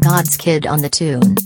God's Kid on the tune.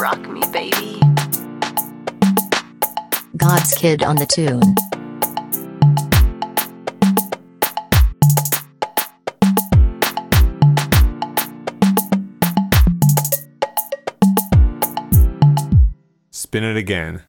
Rock me, baby. God's Kid on the tune. Spin it again.